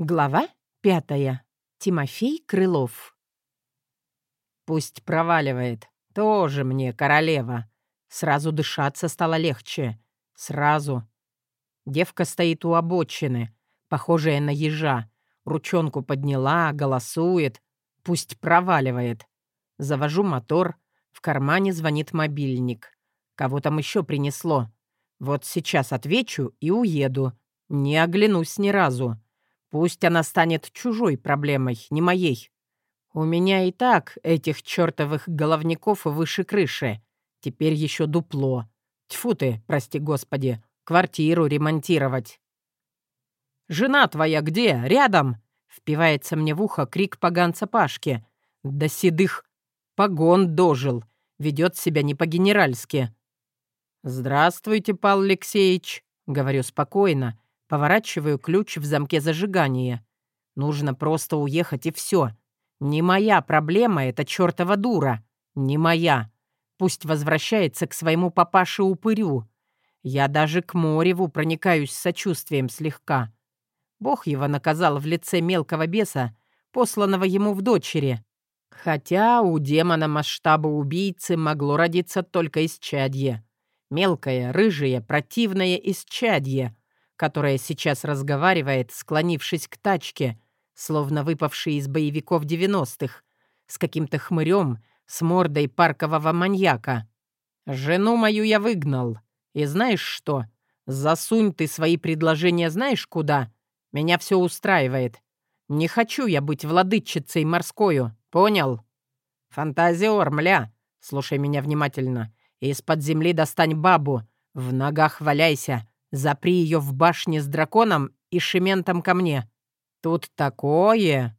Глава пятая. Тимофей Крылов. Пусть проваливает. Тоже мне королева. Сразу дышаться стало легче. Сразу. Девка стоит у обочины, похожая на ежа. Ручонку подняла, голосует. Пусть проваливает. Завожу мотор. В кармане звонит мобильник. Кого там еще принесло? Вот сейчас отвечу и уеду. Не оглянусь ни разу. Пусть она станет чужой проблемой, не моей. У меня и так этих чертовых головников выше крыши. Теперь еще дупло. Тьфу ты, прости господи, квартиру ремонтировать. «Жена твоя где? Рядом?» Впивается мне в ухо крик поганца Пашки. До седых погон дожил. Ведет себя не по-генеральски. «Здравствуйте, Павел Алексеевич», — говорю спокойно, Поворачиваю ключ в замке зажигания. Нужно просто уехать и все. Не моя проблема эта чертова дура. Не моя. Пусть возвращается к своему папаше-упырю. Я даже к Мореву проникаюсь сочувствием слегка. Бог его наказал в лице мелкого беса, посланного ему в дочери. Хотя у демона масштаба убийцы могло родиться только исчадье. Мелкое, рыжее, противное исчадье, которая сейчас разговаривает, склонившись к тачке, словно выпавший из боевиков девяностых, с каким-то хмырем, с мордой паркового маньяка. «Жену мою я выгнал. И знаешь что? Засунь ты свои предложения знаешь куда? Меня все устраивает. Не хочу я быть владычицей морскою, понял? Фантазиор, мля, слушай меня внимательно. Из-под земли достань бабу, в ногах валяйся, Запри ее в башне с драконом и шементом ко мне. Тут такое...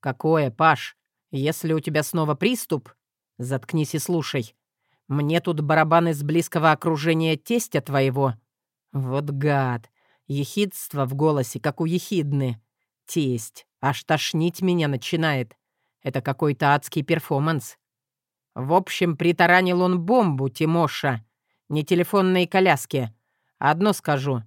Какое, Паш? Если у тебя снова приступ, заткнись и слушай. Мне тут барабан из близкого окружения тестя твоего. Вот гад. Ехидство в голосе, как у ехидны. Тесть. Аж тошнить меня начинает. Это какой-то адский перформанс. В общем, притаранил он бомбу, Тимоша. Не телефонные коляски, Одно скажу.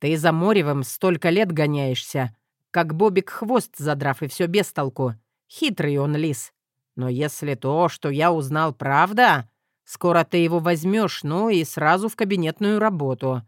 Ты за Моревым столько лет гоняешься, как Бобик хвост задрав, и все без толку. Хитрый он лис. Но если то, что я узнал, правда, скоро ты его возьмешь, ну и сразу в кабинетную работу.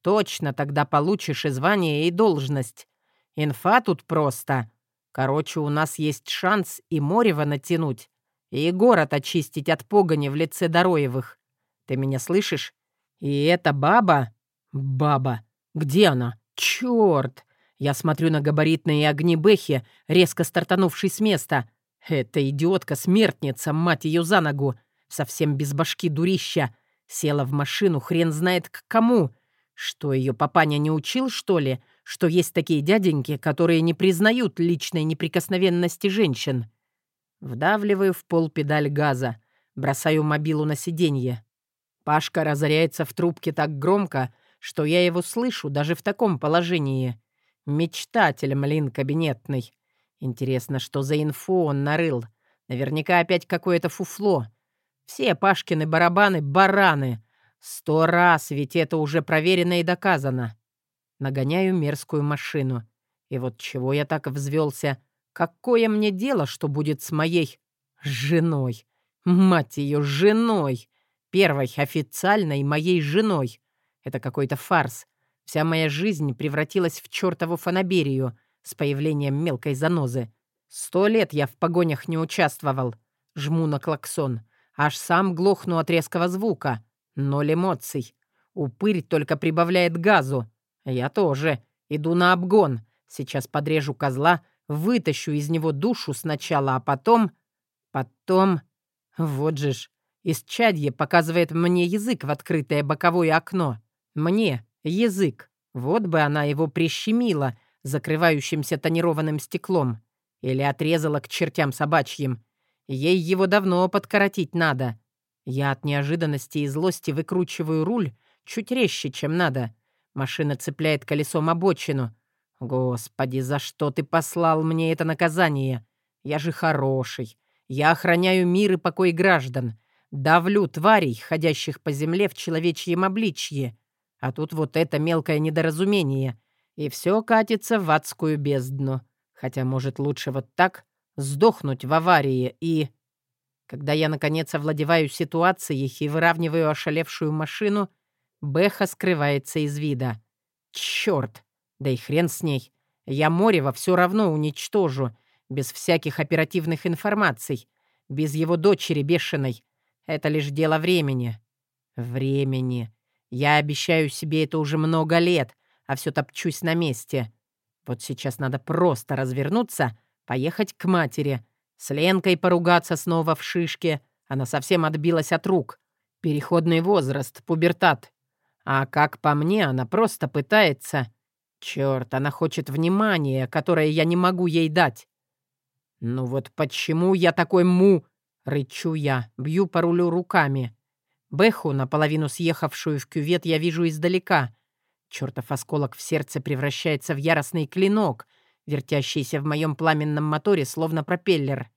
Точно тогда получишь и звание, и должность. Инфа тут просто. Короче, у нас есть шанс и Морева натянуть, и город очистить от погони в лице Дороевых. Ты меня слышишь? И эта баба «Баба! Где она? Чёрт!» Я смотрю на габаритные огни Бэхи, резко стартанувшей с места. Эта идиотка-смертница, мать ее за ногу, совсем без башки дурища. Села в машину, хрен знает к кому. Что, ее папаня не учил, что ли? Что есть такие дяденьки, которые не признают личной неприкосновенности женщин? Вдавливаю в пол педаль газа, бросаю мобилу на сиденье. Пашка разоряется в трубке так громко, что я его слышу даже в таком положении. Мечтатель, млин, кабинетный. Интересно, что за инфу он нарыл? Наверняка опять какое-то фуфло. Все Пашкины барабаны — бараны. Сто раз, ведь это уже проверено и доказано. Нагоняю мерзкую машину. И вот чего я так взвелся? Какое мне дело, что будет с моей женой? Мать ее, женой! Первой официальной моей женой. Это какой-то фарс. Вся моя жизнь превратилась в чертову фанаберию с появлением мелкой занозы. Сто лет я в погонях не участвовал. Жму на клаксон. Аж сам глохну от резкого звука. Ноль эмоций. Упырь только прибавляет газу. Я тоже. Иду на обгон. Сейчас подрежу козла, вытащу из него душу сначала, а потом... Потом... Вот же ж. Исчадье показывает мне язык в открытое боковое окно. Мне язык. Вот бы она его прищемила закрывающимся тонированным стеклом. Или отрезала к чертям собачьим. Ей его давно подкоротить надо. Я от неожиданности и злости выкручиваю руль чуть резче, чем надо. Машина цепляет колесом обочину. Господи, за что ты послал мне это наказание? Я же хороший. Я охраняю мир и покой граждан. Давлю тварей, ходящих по земле в человечьем обличье. А тут вот это мелкое недоразумение. И все катится в адскую бездну. Хотя, может, лучше вот так сдохнуть в аварии и... Когда я, наконец, овладеваю ситуацией и выравниваю ошалевшую машину, Беха скрывается из вида. Чёрт! Да и хрен с ней. Я Морева все равно уничтожу, без всяких оперативных информаций, без его дочери бешеной. Это лишь дело времени. Времени. Я обещаю себе это уже много лет, а все топчусь на месте. Вот сейчас надо просто развернуться, поехать к матери, с Ленкой поругаться снова в шишке. Она совсем отбилась от рук. Переходный возраст, пубертат. А как по мне, она просто пытается... Черт, она хочет внимания, которое я не могу ей дать. Ну вот почему я такой му? Рычу я, бью по рулю руками. Бэху, наполовину съехавшую в кювет, я вижу издалека. Чертов осколок в сердце превращается в яростный клинок, вертящийся в моем пламенном моторе, словно пропеллер.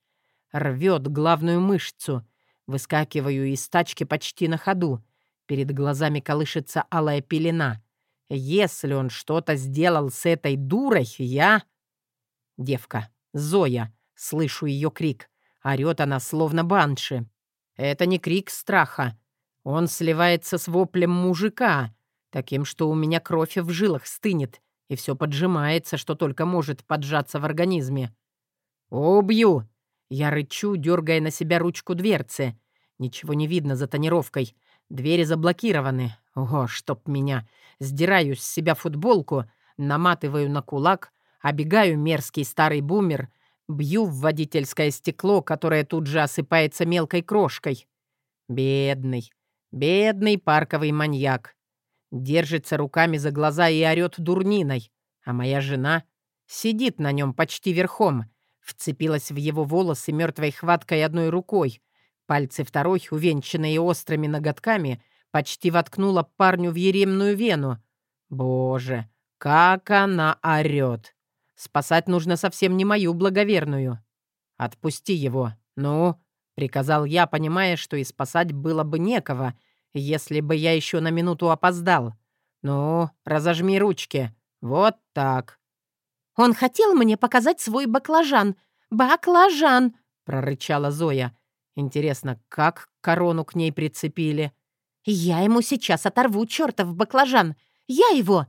Рвет главную мышцу. Выскакиваю из тачки почти на ходу. Перед глазами колышется алая пелена. Если он что-то сделал с этой дурой, я... Девка, Зоя, слышу ее крик. Орет она, словно банши. Это не крик страха. Он сливается с воплем мужика, таким, что у меня кровь в жилах стынет, и все поджимается, что только может поджаться в организме. «Убью!» Я рычу, дергая на себя ручку дверцы. Ничего не видно за тонировкой. Двери заблокированы. Ого, чтоб меня. Сдираю с себя футболку, наматываю на кулак, обегаю мерзкий старый бумер, бью в водительское стекло, которое тут же осыпается мелкой крошкой. Бедный, бедный парковый маньяк. Держится руками за глаза и орёт дурниной. А моя жена сидит на нем почти верхом, вцепилась в его волосы мертвой хваткой одной рукой, Пальцы второй, увенчанные острыми ноготками, почти воткнула парню в еремную вену. Боже, как она орёт! Спасать нужно совсем не мою благоверную. «Отпусти его, ну!» — приказал я, понимая, что и спасать было бы некого, если бы я еще на минуту опоздал. «Ну, разожми ручки. Вот так». «Он хотел мне показать свой баклажан. Баклажан!» — прорычала Зоя. Интересно, как корону к ней прицепили? «Я ему сейчас оторву чертов баклажан! Я его!»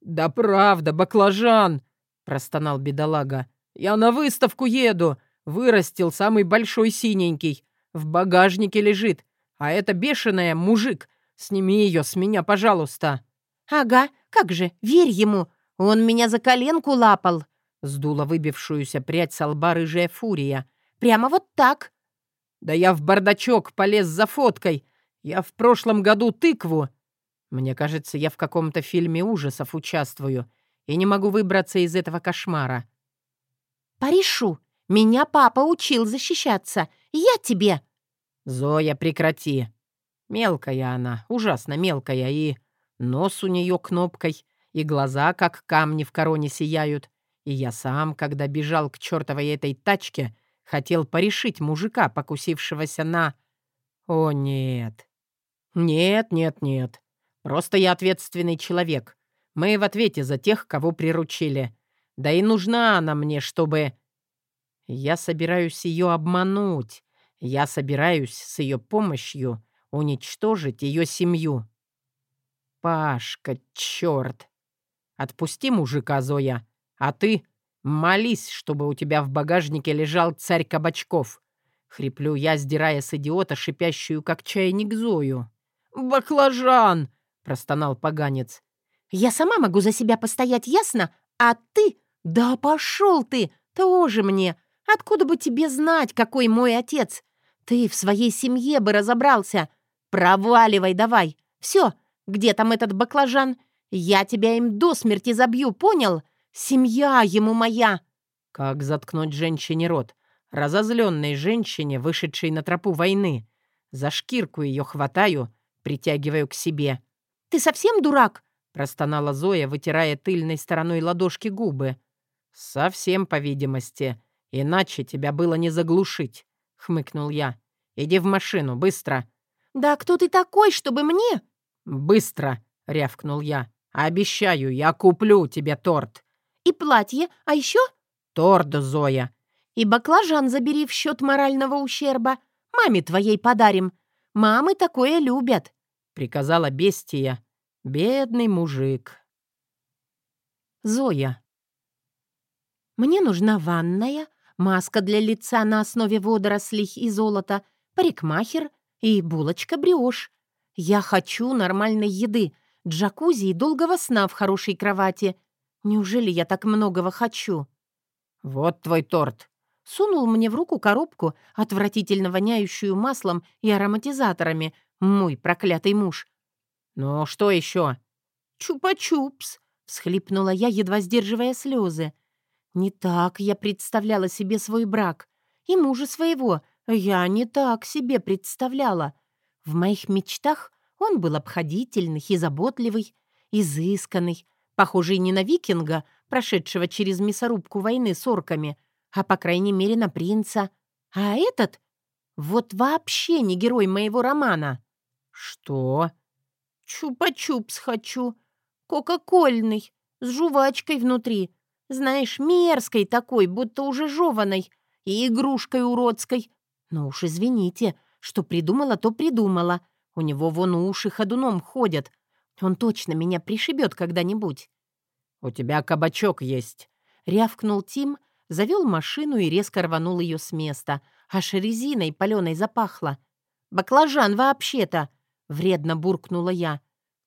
«Да правда, баклажан!» — простонал бедолага. «Я на выставку еду! Вырастил самый большой синенький. В багажнике лежит. А это бешеная мужик. Сними ее с меня, пожалуйста!» «Ага, как же, верь ему! Он меня за коленку лапал!» Сдула выбившуюся прядь со лба рыжая фурия. «Прямо вот так!» Да я в бардачок полез за фоткой. Я в прошлом году тыкву. Мне кажется, я в каком-то фильме ужасов участвую и не могу выбраться из этого кошмара. «Порешу. Меня папа учил защищаться. Я тебе...» «Зоя, прекрати. Мелкая она, ужасно мелкая, и нос у нее кнопкой, и глаза, как камни в короне, сияют. И я сам, когда бежал к чертовой этой тачке, Хотел порешить мужика, покусившегося на... О, нет. Нет, нет, нет. Просто я ответственный человек. Мы в ответе за тех, кого приручили. Да и нужна она мне, чтобы... Я собираюсь ее обмануть. Я собираюсь с ее помощью уничтожить ее семью. Пашка, черт! Отпусти мужика, Зоя, а ты Молись, чтобы у тебя в багажнике лежал царь кабачков. Хриплю я, сдирая с идиота шипящую, как чайник, Зою. «Баклажан!» — простонал поганец. «Я сама могу за себя постоять, ясно? А ты? Да пошел ты! Тоже мне! Откуда бы тебе знать, какой мой отец? Ты в своей семье бы разобрался. Проваливай давай. Все, где там этот баклажан? Я тебя им до смерти забью, понял? Семья ему моя!» Как заткнуть женщине рот? Разозленной женщине, вышедшей на тропу войны. За шкирку ее хватаю, притягиваю к себе. «Ты совсем дурак?» — простонала Зоя, вытирая тыльной стороной ладошки губы. «Совсем, по видимости. Иначе тебя было не заглушить», — хмыкнул я. «Иди в машину, быстро». «Да кто ты такой, чтобы мне?» «Быстро!» — рявкнул я. «Обещаю, я куплю тебе торт. И платье, а еще...» Торт, Зоя. И баклажан забери в счет морального ущерба. Маме твоей подарим. Мамы такое любят», — приказала бестия. «Бедный мужик». Зоя. «Мне нужна ванная, маска для лица на основе водорослей и золота, парикмахер и булочка-бриошь. Я хочу нормальной еды, джакузи и долгого сна в хорошей кровати. Неужели я так многого хочу?» «Вот твой торт», сунул мне в руку коробку, отвратительно воняющую маслом и ароматизаторами, мой проклятый муж. «Ну, что еще?» «Чупа-чупс», — всхлипнула я, едва сдерживая слезы. «Не так я представляла себе свой брак. И мужа своего я не так себе представляла. В моих мечтах он был обходительный и заботливый, изысканный, похожий не на викинга, прошедшего через мясорубку войны с орками, а по крайней мере на принца. А этот вот вообще не герой моего романа. Что? Чупа-чупс хочу. Кока-кольный, с жувачкой внутри. Знаешь, мерзкой такой, будто уже жеваной. И игрушкой уродской. Но уж извините, что придумала, то придумала. У него вон уши ходуном ходят. Он точно меня пришибет когда-нибудь. «У тебя кабачок есть», — рявкнул Тим, — завел машину и резко рванул ее с места. Аж резиной паленой запахло. «Баклажан вообще-то!» — вредно буркнула я.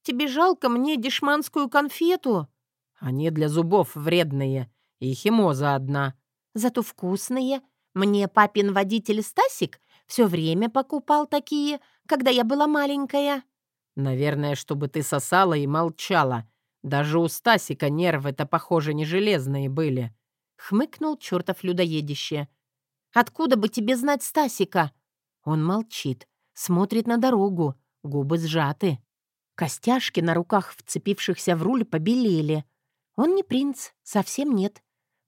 «Тебе жалко мне дешманскую конфету?» «Они для зубов вредные, и химоза одна». «Зато вкусные. Мне папин водитель Стасик все время покупал такие, когда я была маленькая». «Наверное, чтобы ты сосала и молчала. Даже у Стасика нервы-то, похоже, не железные были». — хмыкнул чертов людоедище. «Откуда бы тебе знать Стасика?» Он молчит, смотрит на дорогу, губы сжаты. Костяшки на руках, вцепившихся в руль, побелели. Он не принц, совсем нет.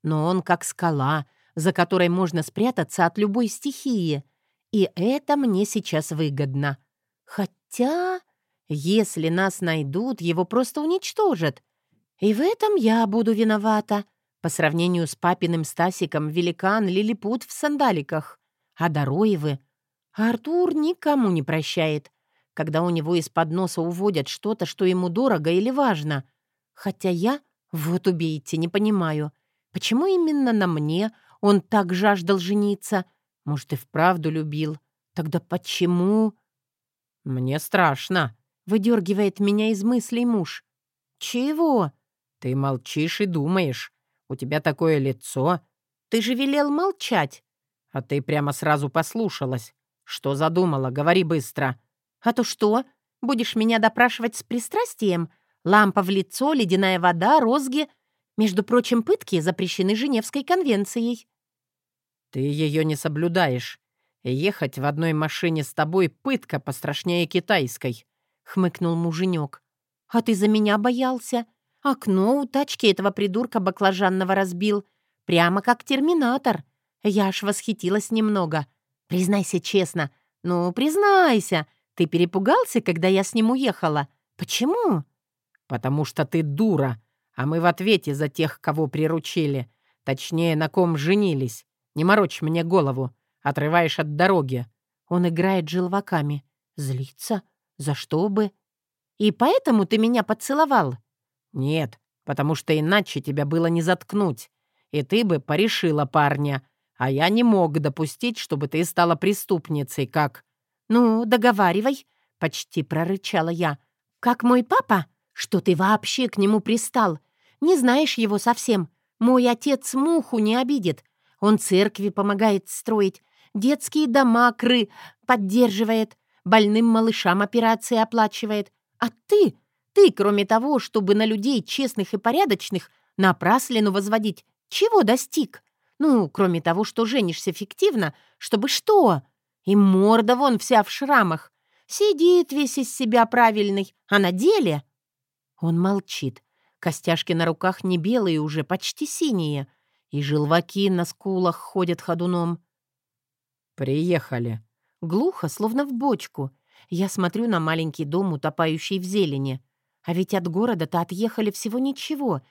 Но он как скала, за которой можно спрятаться от любой стихии. И это мне сейчас выгодно. Хотя, если нас найдут, его просто уничтожат. И в этом я буду виновата. По сравнению с папиным Стасиком великан лилипут в сандаликах. А Дороевы... Артур никому не прощает, когда у него из-под носа уводят что-то, что ему дорого или важно. Хотя я, вот убейте, не понимаю, почему именно на мне он так жаждал жениться? Может, и вправду любил. Тогда почему... «Мне страшно», — выдергивает меня из мыслей муж. «Чего?» «Ты молчишь и думаешь. У тебя такое лицо. Ты же велел молчать. А ты прямо сразу послушалась. Что задумала? Говори быстро. А то что? Будешь меня допрашивать с пристрастием? Лампа в лицо, ледяная вода, розги. Между прочим, пытки запрещены Женевской конвенцией. Ты ее не соблюдаешь. Ехать в одной машине с тобой пытка пострашнее китайской, — хмыкнул муженек. А ты за меня боялся? Окно у тачки этого придурка баклажанного разбил. Прямо как терминатор. Я аж восхитилась немного. Признайся честно. Ну, признайся. Ты перепугался, когда я с ним уехала? Почему? Потому что ты дура. А мы в ответе за тех, кого приручили. Точнее, на ком женились. Не морочь мне голову. Отрываешь от дороги. Он играет желваками. Злится? За что бы? И поэтому ты меня поцеловал? «Нет, потому что иначе тебя было не заткнуть, и ты бы порешила парня, а я не мог допустить, чтобы ты стала преступницей, как...» «Ну, договаривай», — почти прорычала я. «Как мой папа? Что ты вообще к нему пристал? Не знаешь его совсем. Мой отец муху не обидит. Он церкви помогает строить, детские дома кры поддерживает, больным малышам операции оплачивает. А ты ты, кроме того, чтобы на людей честных и порядочных напраслину возводить, чего достиг? Ну, кроме того, что женишься фиктивно, чтобы что? И морда вон вся в шрамах. Сидит весь из себя правильный, а на деле... Он молчит. Костяшки на руках не белые уже, почти синие. И желваки на скулах ходят ходуном. «Приехали». Глухо, словно в бочку. Я смотрю на маленький дом, утопающий в зелени. А ведь от города-то отъехали всего ничего.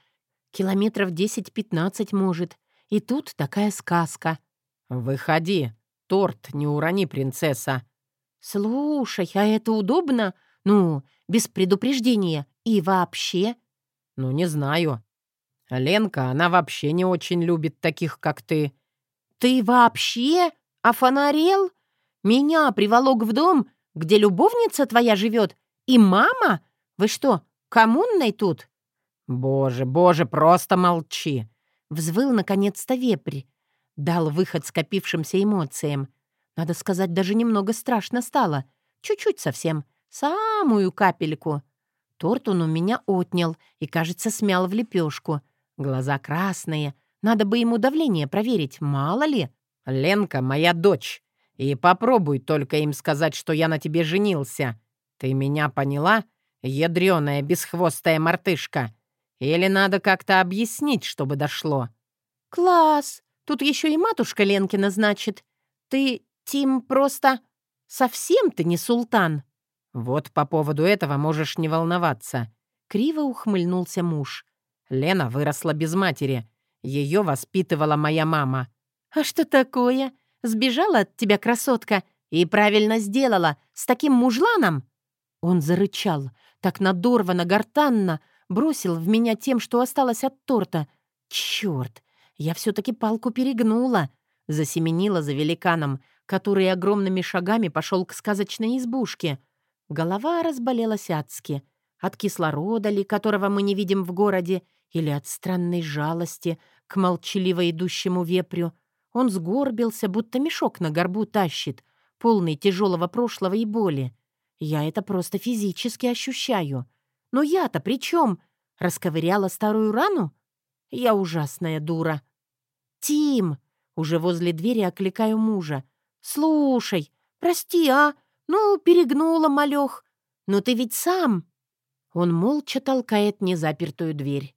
Километров 10-15, может. И тут такая сказка. «Выходи, торт не урони, принцесса». «Слушай, а это удобно? Ну, без предупреждения. И вообще...» «Ну, не знаю. Ленка, она вообще не очень любит таких, как ты». «Ты вообще офонарел? Меня приволок в дом, где любовница твоя живет, и мама? Вы что, коммунной тут?» «Боже, боже, просто молчи!» Взвыл наконец-то вепрь. Дал выход скопившимся эмоциям. Надо сказать, даже немного страшно стало. Чуть-чуть совсем. Самую капельку. Торт он у меня отнял и, кажется, смял в лепешку. Глаза красные. Надо бы ему давление проверить, мало ли. «Ленка моя дочь. И попробуй только им сказать, что я на тебе женился. Ты меня поняла, ядрёная бесхвостая мартышка? Или надо как-то объяснить, чтобы дошло?» «Класс! Тут еще и матушка Ленкина, значит. Ты, Тим, просто... Совсем ты не султан?» «Вот по поводу этого можешь не волноваться», — криво ухмыльнулся муж. «Лена выросла без матери. Ее воспитывала моя мама». «А что такое? Сбежала от тебя красотка и правильно сделала, с таким мужланом?» Он зарычал, так надорвано, гортанно, бросил в меня тем, что осталось от торта. Черт, я все-таки палку перегнула. Засеменила за великаном, который огромными шагами пошел к сказочной избушке. Голова разболелась адски. От кислорода ли, которого мы не видим в городе, или от странной жалости к молчаливо идущему вепрю. Он сгорбился, будто мешок на горбу тащит, полный тяжелого прошлого и боли. Я это просто физически ощущаю. Но я-то при чем? Расковыряла старую рану? Я ужасная дура. «Тим!» Уже возле двери окликаю мужа. «Слушай, прости, а? Ну, перегнула, малёх. Но ты ведь сам...» Он молча толкает незапертую дверь.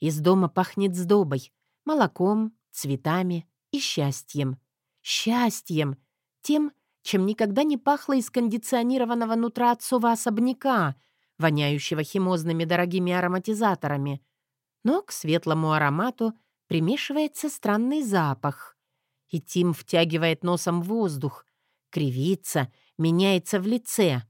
Из дома пахнет сдобой, молоком, цветами и счастьем. Счастьем! Тем, чем никогда не пахло из кондиционированного нутра отцова особняка, воняющего химозными дорогими ароматизаторами. Но к светлому аромату примешивается странный запах. И Тим втягивает носом воздух, кривится, меняется в лице.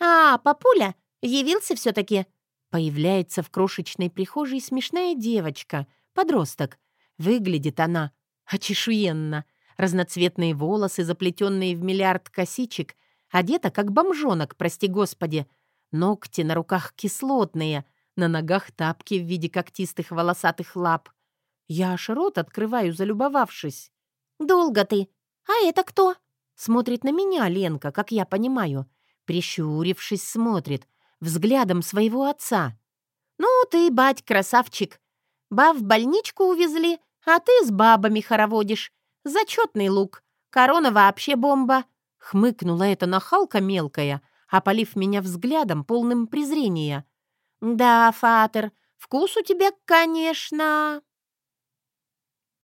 «А, папуля, явился все-таки!» Появляется в крошечной прихожей смешная девочка, подросток. Выглядит она очешуенно — разноцветные волосы, заплетенные в миллиард косичек, одета как бомжонок, прости господи, ногти на руках кислотные, на ногах тапки в виде когтистых волосатых лап. Я аж рот открываю, залюбовавшись. «Долго ты? А это кто?» Смотрит на меня Ленка, как я понимаю. Прищурившись, смотрит, взглядом своего отца. «Ну ты, бать, красавчик. Бав в больничку увезли, а ты с бабами хороводишь. Зачетный лук. Корона вообще бомба. Хмыкнула эта нахалка мелкая, опалив меня взглядом, полным презрения. Да, Фатер, вкус у тебя, конечно.